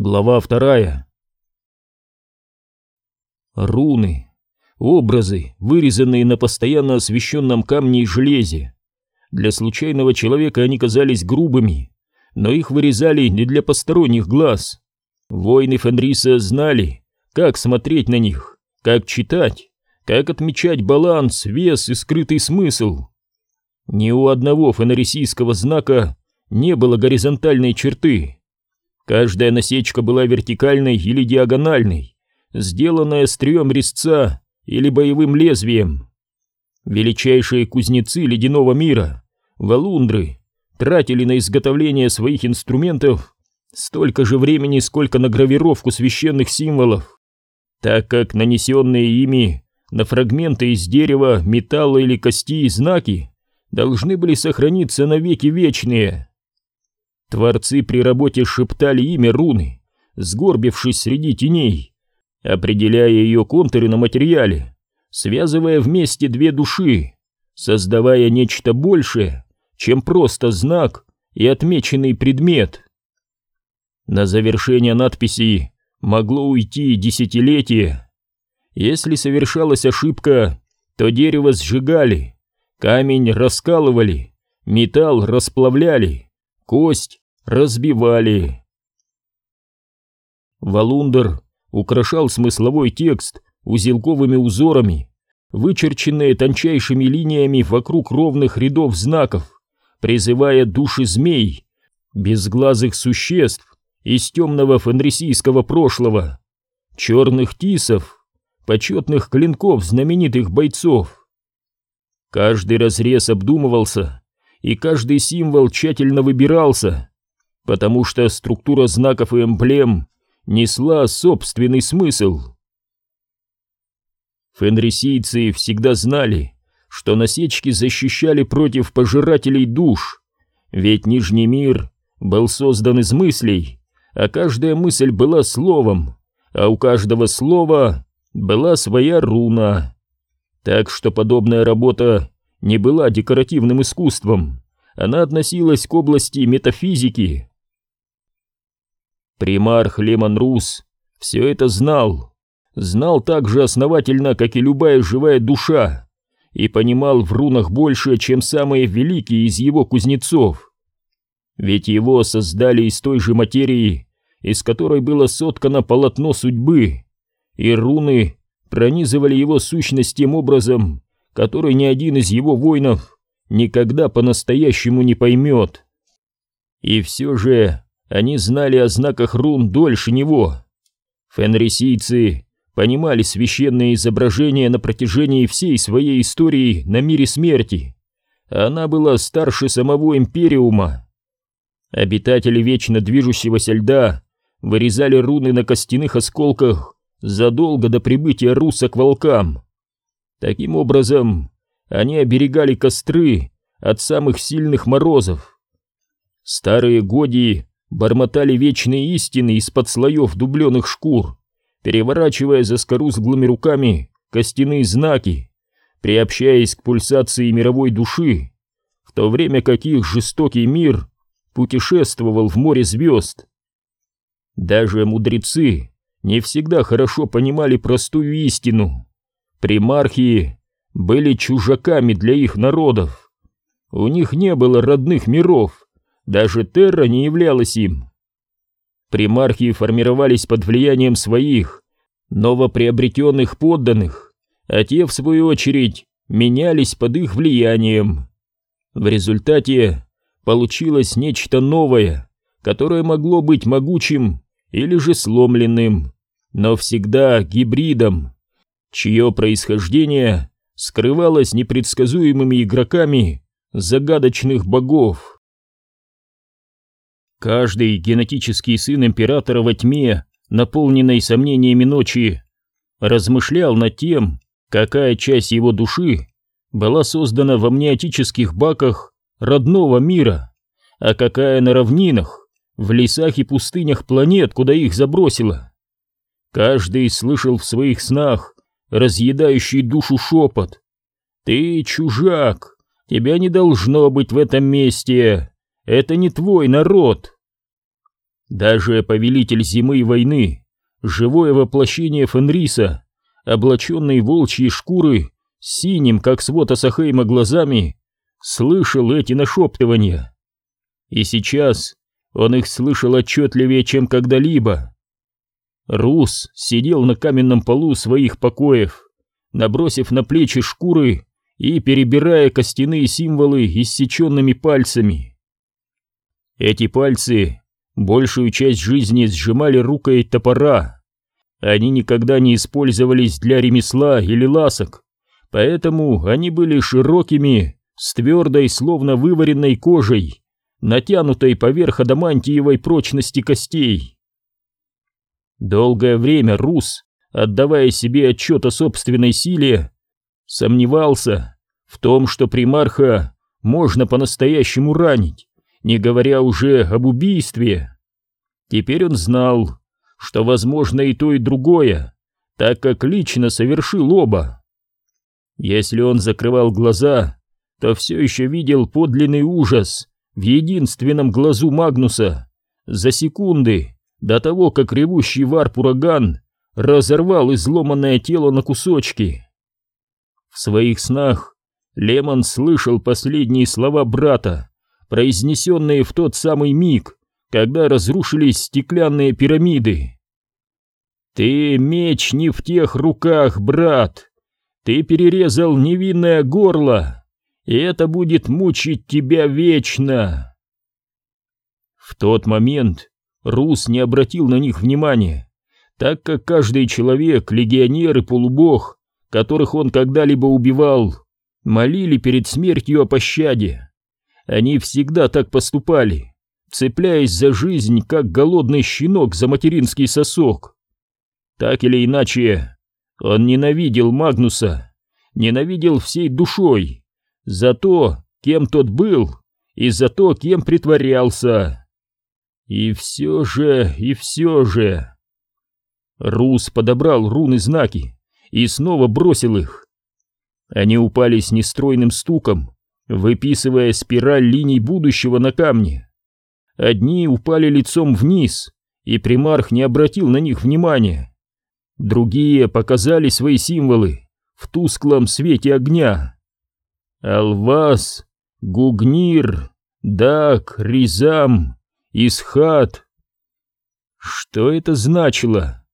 Глава вторая. Руны, образы, вырезанные на постоянно освещенном камне и железе. Для случайного человека они казались грубыми, но их вырезали не для посторонних глаз. Воины Фенриса знали, как смотреть на них, как читать, как отмечать баланс, вес и скрытый смысл. Ни у одного фенрисийского знака не было горизонтальной черты, Каждая насечка была вертикальной или диагональной, сделанная стрием резца или боевым лезвием. Величайшие кузнецы ледяного мира, валундры, тратили на изготовление своих инструментов столько же времени, сколько на гравировку священных символов, так как нанесенные ими на фрагменты из дерева, металла или кости знаки должны были сохраниться навеки вечные. Творцы при работе шептали имя руны, сгорбившись среди теней, определяя ее контуры на материале, связывая вместе две души, создавая нечто большее, чем просто знак и отмеченный предмет. На завершение надписи могло уйти десятилетие. Если совершалась ошибка, то дерево сжигали, камень раскалывали, металл расплавляли, кость разбивали. Валундер украшал смысловой текст узелковыми узорами, вычерченные тончайшими линиями вокруг ровных рядов знаков, призывая души змей, безглазых существ из темного фенрисийского прошлого, черных тисов, почетных клинков знаменитых бойцов. Каждый разрез обдумывался, и каждый символ тщательно выбирался, потому что структура знаков и эмблем несла собственный смысл. Фенрисийцы всегда знали, что насечки защищали против пожирателей душ, ведь Нижний мир был создан из мыслей, а каждая мысль была словом, а у каждого слова была своя руна. Так что подобная работа не была декоративным искусством, она относилась к области метафизики. Примарх Лемон Рус все это знал, знал так же основательно, как и любая живая душа, и понимал в рунах больше, чем самые великие из его кузнецов. Ведь его создали из той же материи, из которой было соткано полотно судьбы, и руны пронизывали его сущность тем образом, который ни один из его воинов никогда по-настоящему не поймет. И все же они знали о знаках рун дольше него. Фенрисийцы понимали священные изображения на протяжении всей своей истории на мире смерти. Она была старше самого Империума. Обитатели вечно движущегося льда вырезали руны на костяных осколках задолго до прибытия руса к волкам. Таким образом, они оберегали костры от самых сильных морозов. Старые годии бормотали вечные истины из-под слоев дубленых шкур, переворачивая за скорузглыми руками костяные знаки, приобщаясь к пульсации мировой души, в то время как их жестокий мир путешествовал в море звезд. Даже мудрецы не всегда хорошо понимали простую истину. Примархи были чужаками для их народов. У них не было родных миров, даже Терра не являлась им. Примархи формировались под влиянием своих, новоприобретенных подданных, а те, в свою очередь, менялись под их влиянием. В результате получилось нечто новое, которое могло быть могучим или же сломленным, но всегда гибридом чье происхождение скрывалось непредсказуемыми игроками загадочных богов. Каждый генетический сын императора во тьме, наполненной сомнениями ночи, размышлял над тем, какая часть его души была создана в амниотических баках родного мира, а какая на равнинах, в лесах и пустынях планет, куда их забросило. Каждый слышал в своих снах разъедающий душу шепот. «Ты чужак! Тебя не должно быть в этом месте! Это не твой народ!» Даже повелитель зимы и войны, живое воплощение Фенриса, облаченный волчьей шкуры, синим, как свод Асахейма, глазами, слышал эти нашептывания. И сейчас он их слышал отчетливее, чем когда-либо. Рус сидел на каменном полу своих покоев, набросив на плечи шкуры и перебирая костяные символы иссеченными пальцами. Эти пальцы большую часть жизни сжимали рукой топора. Они никогда не использовались для ремесла или ласок, поэтому они были широкими, с твердой, словно вываренной кожей, натянутой поверх адамантиевой прочности костей. Долгое время Рус, отдавая себе отчет о собственной силе, сомневался в том, что примарха можно по-настоящему ранить, не говоря уже об убийстве. Теперь он знал, что возможно и то, и другое, так как лично совершил оба. Если он закрывал глаза, то все еще видел подлинный ужас в единственном глазу Магнуса за секунды до того, как ревущий варп-ураган разорвал изломанное тело на кусочки. В своих снах Лемон слышал последние слова брата, произнесенные в тот самый миг, когда разрушились стеклянные пирамиды. «Ты меч не в тех руках, брат! Ты перерезал невинное горло, и это будет мучить тебя вечно!» В тот момент Рус не обратил на них внимания, так как каждый человек, легионер и полубог, которых он когда-либо убивал, молили перед смертью о пощаде. Они всегда так поступали, цепляясь за жизнь, как голодный щенок за материнский сосок. Так или иначе, он ненавидел Магнуса, ненавидел всей душой за то, кем тот был, и за то, кем притворялся. И все же, и все же... Рус подобрал руны-знаки и снова бросил их. Они упали с нестройным стуком, выписывая спираль линий будущего на камне. Одни упали лицом вниз, и примарх не обратил на них внимания. Другие показали свои символы в тусклом свете огня. Алвас, Гугнир, Дак, Ризам, Исхат. Что это значило?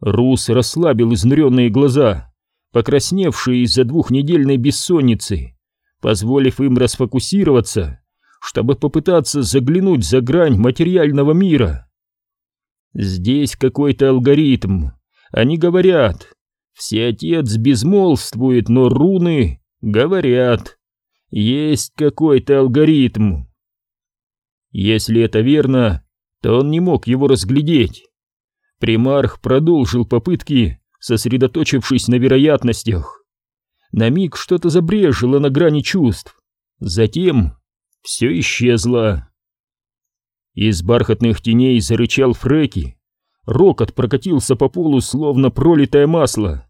Рус расслабил изнуренные глаза, покрасневшие из-за двухнедельной бессонницы, позволив им расфокусироваться, чтобы попытаться заглянуть за грань материального мира. Здесь какой-то алгоритм. Они говорят. Всеотец безмолвствует, но руны говорят. Есть какой-то алгоритм. Если это верно, то он не мог его разглядеть. Примарх продолжил попытки, сосредоточившись на вероятностях. На миг что-то забрежило на грани чувств. Затем все исчезло. Из бархатных теней зарычал Фреки. Рокот прокатился по полу, словно пролитое масло.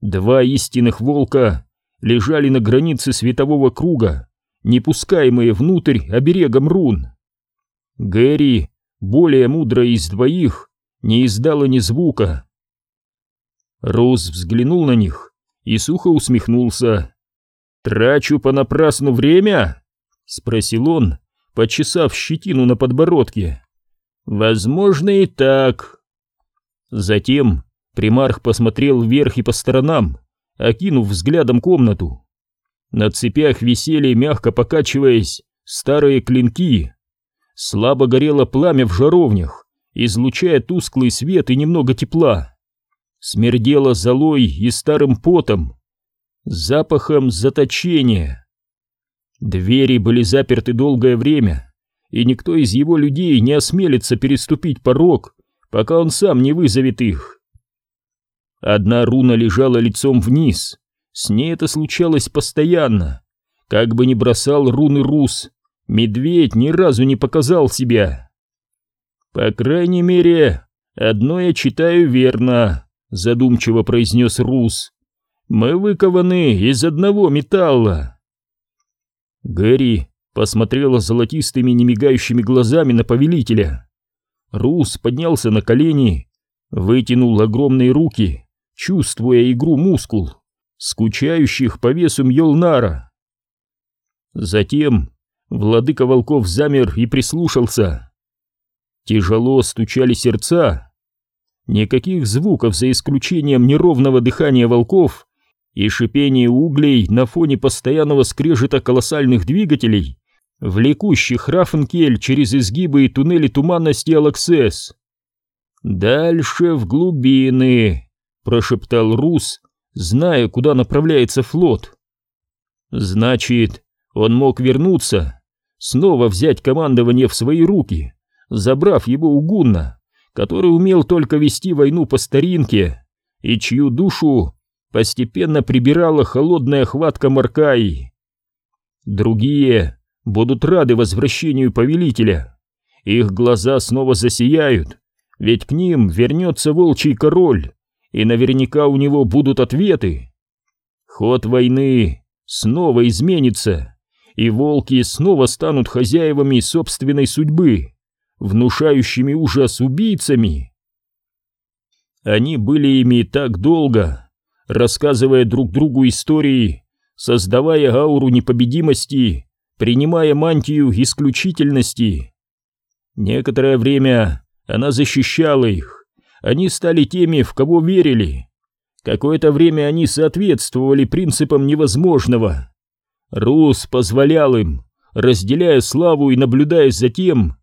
Два истинных волка лежали на границе светового круга, не пускаемые внутрь оберегом рун. Гэри, более мудрая из двоих, не издала ни звука. Роуз взглянул на них и сухо усмехнулся. «Трачу понапрасну время?» — спросил он, почесав щетину на подбородке. «Возможно и так». Затем примарх посмотрел вверх и по сторонам, окинув взглядом комнату. На цепях висели, мягко покачиваясь, старые клинки. Слабо горело пламя в жаровнях, излучая тусклый свет и немного тепла. Смердело золой и старым потом, запахом заточения. Двери были заперты долгое время, и никто из его людей не осмелится переступить порог, пока он сам не вызовет их. Одна руна лежала лицом вниз, с ней это случалось постоянно. Как бы ни бросал руны Рус, медведь ни разу не показал себя. По крайней мере, одно я читаю верно, задумчиво произнес Рус. Мы выкованы из одного металла. Гэри посмотрела золотистыми немигающими глазами на повелителя. Рус поднялся на колени, вытянул огромные руки, чувствуя игру мускул, скучающих по весу Мьолнара. Затем владыка волков замер и прислушался. Тяжело стучали сердца. Никаких звуков, за исключением неровного дыхания волков и шипения углей на фоне постоянного скрежета колоссальных двигателей, влекущих Рафенкель через изгибы и туннели туманности Алаксес. «Дальше в глубины», — прошептал Рус, зная, куда направляется флот. «Значит, он мог вернуться, снова взять командование в свои руки, забрав его у Гунна, который умел только вести войну по старинке и чью душу постепенно прибирала холодная хватка Маркаи. Другие будут рады возвращению повелителя. Их глаза снова засияют, ведь к ним вернется волчий король, и наверняка у него будут ответы. Ход войны снова изменится, и волки снова станут хозяевами собственной судьбы, внушающими ужас убийцами. Они были ими так долго, рассказывая друг другу истории, создавая ауру непобедимости принимая мантию исключительности. Некоторое время она защищала их, они стали теми, в кого верили. Какое-то время они соответствовали принципам невозможного. Рус позволял им, разделяя славу и наблюдая за тем,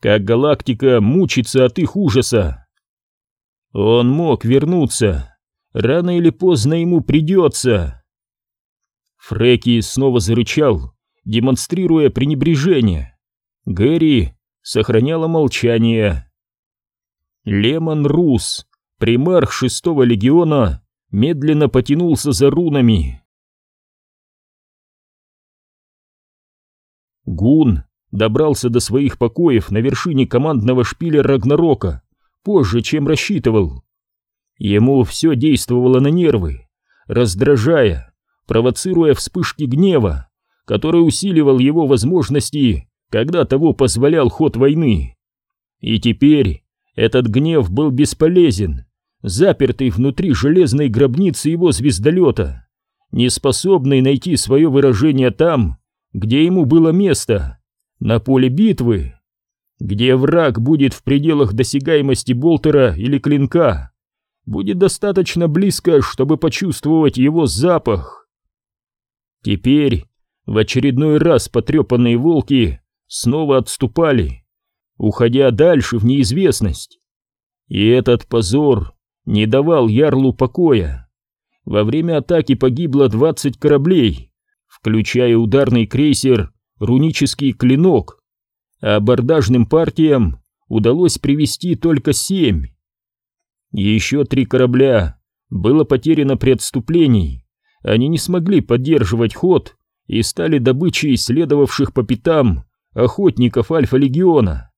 как галактика мучится от их ужаса. Он мог вернуться, рано или поздно ему придется. Фреки снова зарычал, демонстрируя пренебрежение. Гэри сохраняла молчание. Лемон Рус, примарх шестого легиона, медленно потянулся за рунами. Гун добрался до своих покоев на вершине командного шпиля Рагнарока позже, чем рассчитывал. Ему все действовало на нервы, раздражая, провоцируя вспышки гнева, который усиливал его возможности, когда того позволял ход войны. И теперь этот гнев был бесполезен, запертый внутри железной гробницы его звездолета, не способный найти свое выражение там, где ему было место, на поле битвы, где враг будет в пределах досягаемости болтера или клинка, будет достаточно близко, чтобы почувствовать его запах. Теперь в очередной раз потрепанные волки снова отступали, уходя дальше в неизвестность. И этот позор не давал Ярлу покоя. Во время атаки погибло 20 кораблей, включая ударный крейсер «Рунический клинок», а абордажным партиям удалось привести только семь. Еще три корабля было потеряно при отступлении, они не смогли поддерживать ход и стали добычей следовавших по пятам охотников Альфа-легиона.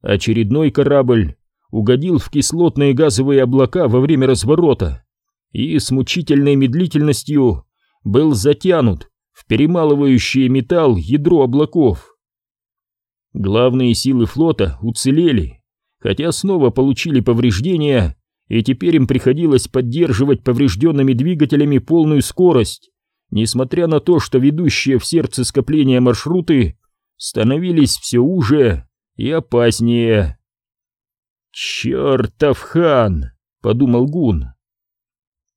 Очередной корабль угодил в кислотные газовые облака во время разворота и с мучительной медлительностью был затянут в перемалывающее металл ядро облаков. Главные силы флота уцелели, хотя снова получили повреждения, и теперь им приходилось поддерживать поврежденными двигателями полную скорость, несмотря на то, что ведущие в сердце скопления маршруты становились все уже и опаснее. «Чертов хан!» — подумал Гун.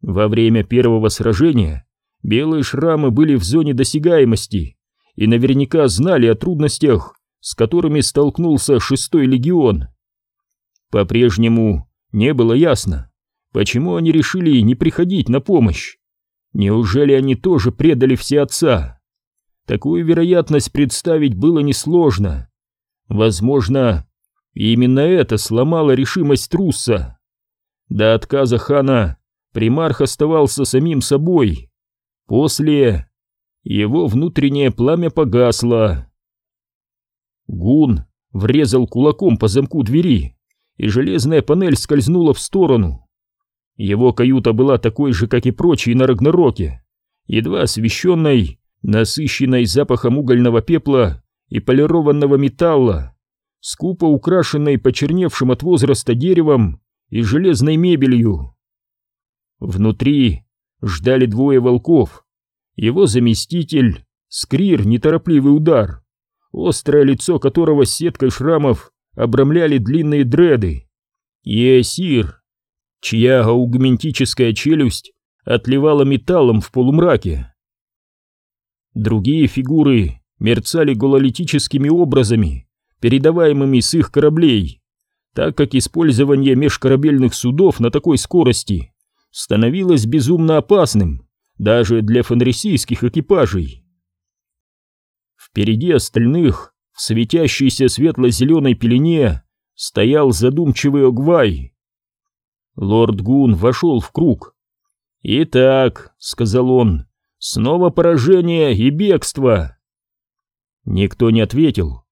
Во время первого сражения белые шрамы были в зоне досягаемости и наверняка знали о трудностях, с которыми столкнулся шестой легион. По-прежнему не было ясно, почему они решили не приходить на помощь. Неужели они тоже предали все отца? Такую вероятность представить было несложно. Возможно, именно это сломало решимость Трусса. До отказа хана примарх оставался самим собой. После его внутреннее пламя погасло. Гун врезал кулаком по замку двери, и железная панель скользнула в сторону. Его каюта была такой же, как и прочие на Рагнароке, едва освещенной, насыщенной запахом угольного пепла и полированного металла, скупо украшенной почерневшим от возраста деревом и железной мебелью. Внутри ждали двое волков, его заместитель, Скрир, неторопливый удар, острое лицо которого сеткой шрамов обрамляли длинные дреды, и Эсир, чья аугментическая челюсть отливала металлом в полумраке. Другие фигуры мерцали гололитическими образами, передаваемыми с их кораблей, так как использование межкорабельных судов на такой скорости становилось безумно опасным даже для фанрисийских экипажей. Впереди остальных, в светящейся светло-зеленой пелене, стоял задумчивый Огвай. Лорд Гун вошел в круг. «Итак», — сказал он, — «снова поражение и бегство». Никто не ответил.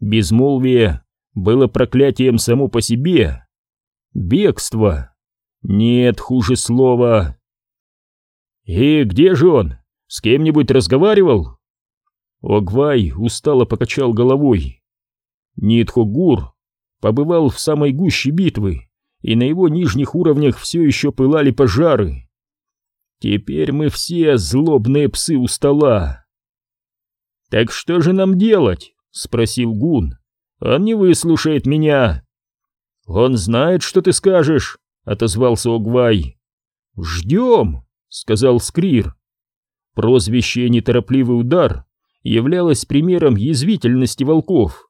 Безмолвие было проклятием само по себе. Бегство. Нет, хуже слова. «И где же он? С кем-нибудь разговаривал?» Огвай устало покачал головой. Нитхогур побывал в самой гуще битвы, и на его нижних уровнях все еще пылали пожары. Теперь мы все злобные псы у стола. «Так что же нам делать?» — спросил Гун. «Он не выслушает меня». «Он знает, что ты скажешь», — отозвался Огвай. «Ждем», — сказал Скрир. Прозвище «Неторопливый удар» являлось примером язвительности волков.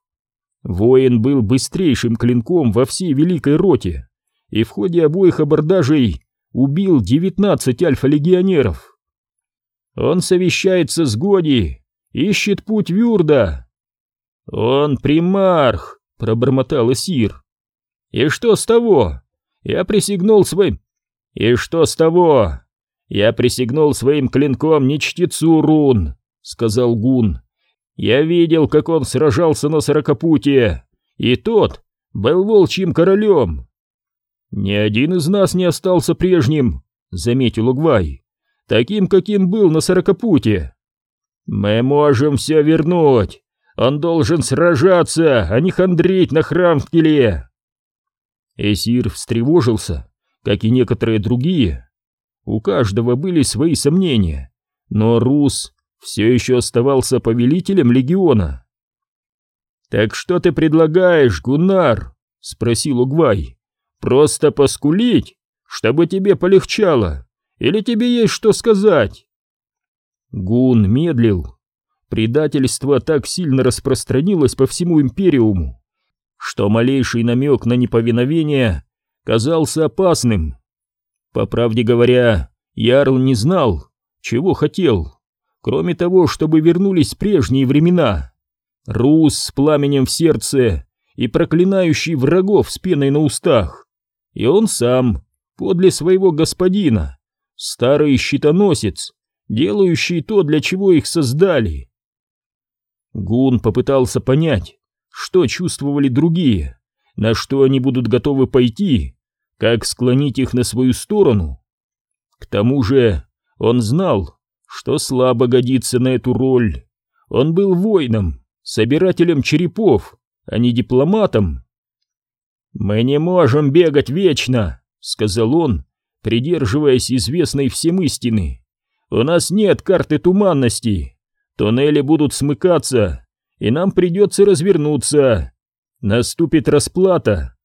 Воин был быстрейшим клинком во всей Великой Роте, и в ходе обоих абордажей убил 19 альфа-легионеров. Он совещается с Годи, ищет путь Вюрда. Он примарх, пробормотал Сир. И что с того? Я присягнул своим... И что с того? Я присягнул своим клинком не чтецу рун, сказал Гун. Я видел, как он сражался на сорокопутие, и тот был волчьим королем. Ни один из нас не остался прежним, заметил Угвай, таким, каким был на сорокопуте. Мы можем все вернуть. Он должен сражаться, а не хандрить на Храмскеле. Эсир встревожился, как и некоторые другие. У каждого были свои сомнения, но Рус все еще оставался повелителем легиона. «Так что ты предлагаешь, Гуннар?» — спросил Угвай. «Просто поскулить, чтобы тебе полегчало, или тебе есть что сказать?» Гун медлил. Предательство так сильно распространилось по всему Империуму, что малейший намек на неповиновение казался опасным. По правде говоря, Ярл не знал, чего хотел кроме того, чтобы вернулись прежние времена. Рус с пламенем в сердце и проклинающий врагов с пеной на устах. И он сам, подле своего господина, старый щитоносец, делающий то, для чего их создали. Гун попытался понять, что чувствовали другие, на что они будут готовы пойти, как склонить их на свою сторону. К тому же он знал, что слабо годится на эту роль. Он был воином, собирателем черепов, а не дипломатом. «Мы не можем бегать вечно», — сказал он, придерживаясь известной всем истины. «У нас нет карты туманности. Туннели будут смыкаться, и нам придется развернуться. Наступит расплата,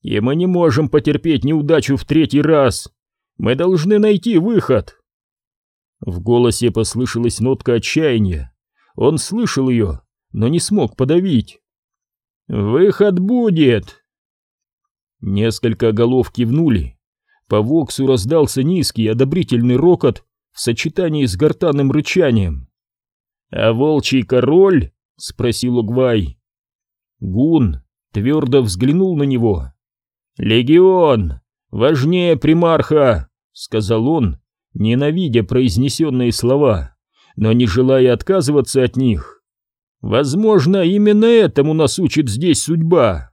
и мы не можем потерпеть неудачу в третий раз. Мы должны найти выход». В голосе послышалась нотка отчаяния. Он слышал ее, но не смог подавить. «Выход будет!» Несколько голов кивнули. По Воксу раздался низкий одобрительный рокот в сочетании с гортанным рычанием. «А волчий король?» — спросил Угвай. Гун твердо взглянул на него. «Легион! Важнее примарха!» — сказал он, ненавидя произнесенные слова, но не желая отказываться от них. Возможно, именно этому нас учит здесь судьба.